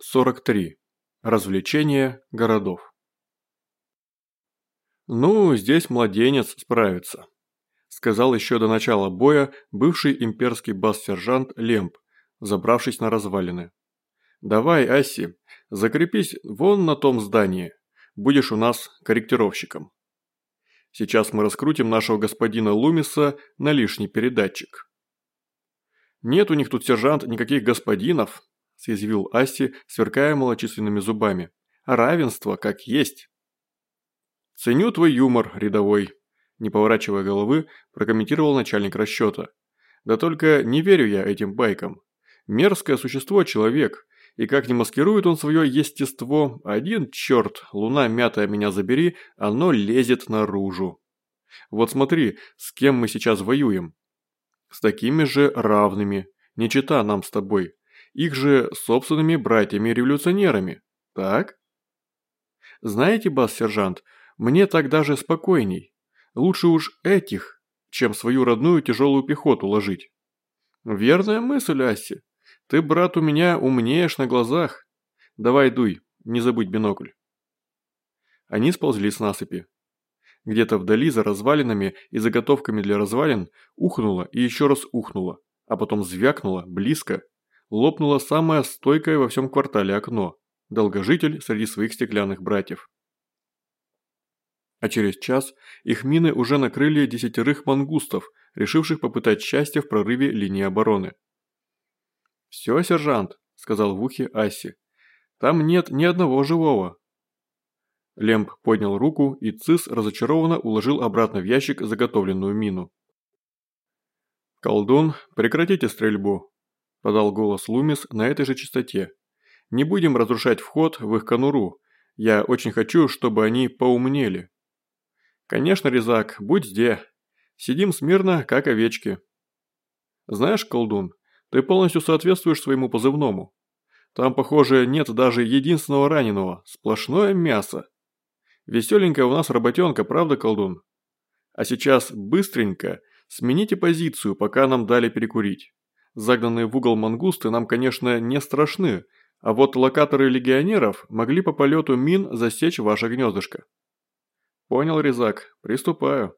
43. Развлечения городов. «Ну, здесь младенец справится», – сказал еще до начала боя бывший имперский бас-сержант Лемп, забравшись на развалины. «Давай, Асси, закрепись вон на том здании, будешь у нас корректировщиком. Сейчас мы раскрутим нашего господина Лумиса на лишний передатчик». «Нет у них тут, сержант, никаких господинов», – съязвил Асси, сверкая малочисленными зубами. «Равенство как есть». «Ценю твой юмор, рядовой», – не поворачивая головы, прокомментировал начальник расчета. «Да только не верю я этим байкам. Мерзкое существо человек, и как не маскирует он свое естество, один черт, луна мятая меня забери, оно лезет наружу. Вот смотри, с кем мы сейчас воюем. С такими же равными, не чита нам с тобой их же собственными братьями-революционерами, так? Знаете, бас-сержант, мне так даже спокойней. Лучше уж этих, чем свою родную тяжелую пехоту ложить. Верная мысль, Асси. Ты, брат, у меня умнеешь на глазах. Давай дуй, не забудь бинокль. Они сползли с насыпи. Где-то вдали за развалинами и заготовками для развалин ухнуло и еще раз ухнуло, а потом звякнуло близко лопнуло самое стойкое во всем квартале окно, долгожитель среди своих стеклянных братьев. А через час их мины уже накрыли десятерых мангустов, решивших попытать счастье в прорыве линии обороны. «Все, сержант», – сказал в ухе Аси. «Там нет ни одного живого». Лемп поднял руку, и Цис разочарованно уложил обратно в ящик заготовленную мину. «Колдун, прекратите стрельбу», – подал голос Лумис на этой же частоте. «Не будем разрушать вход в их конуру. Я очень хочу, чтобы они поумнели». «Конечно, Резак, будь зде. Сидим смирно, как овечки». «Знаешь, колдун, ты полностью соответствуешь своему позывному. Там, похоже, нет даже единственного раненого, сплошное мясо. Веселенькая у нас работенка, правда, колдун? А сейчас быстренько смените позицию, пока нам дали перекурить. Загнанные в угол мангусты нам, конечно, не страшны, а вот локаторы легионеров могли по полету мин засечь ваше гнездышко. Понял, Резак, приступаю.